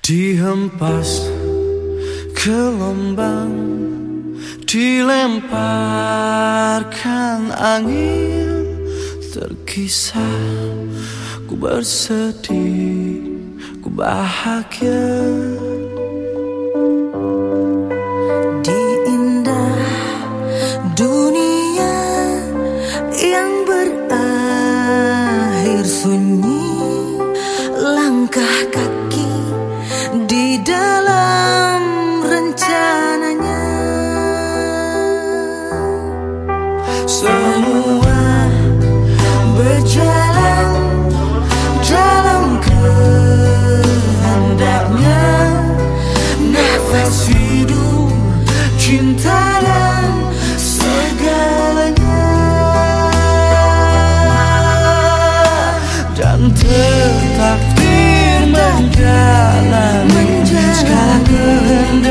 Dihempas ke lombang Dilemparkan angin Terkisah Ku bersedih Ku bahagia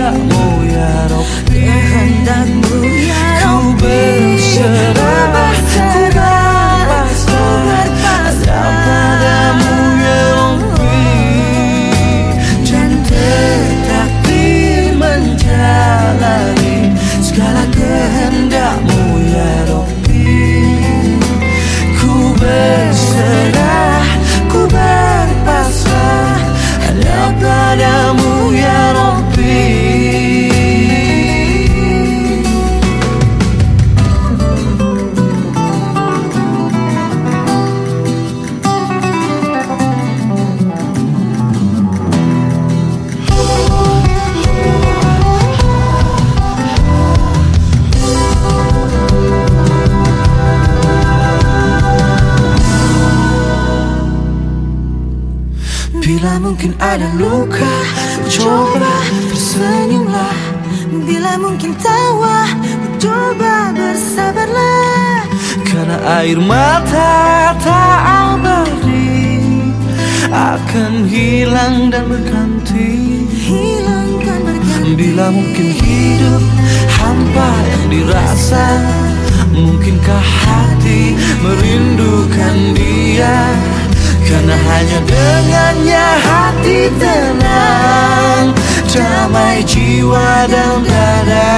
kehendakmu ya Rabbi Kehendakmu Bila mungkin ada luka Coba tersenyumlah. Bila mungkin tawa Coba bersabarlah. Karena air mata tak abadi Akan hilang dan berganti. Hilangkan berganti. Bila mungkin hidup hampa yang dirasa. Mungkinkah hati merindukan dia Karena hanya dengannya hati tenang Damai jiwa dan dada.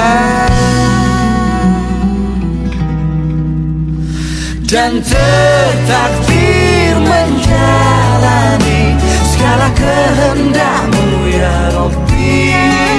Dan tertakdir menjalani Segala kehendakmu ya Rabbi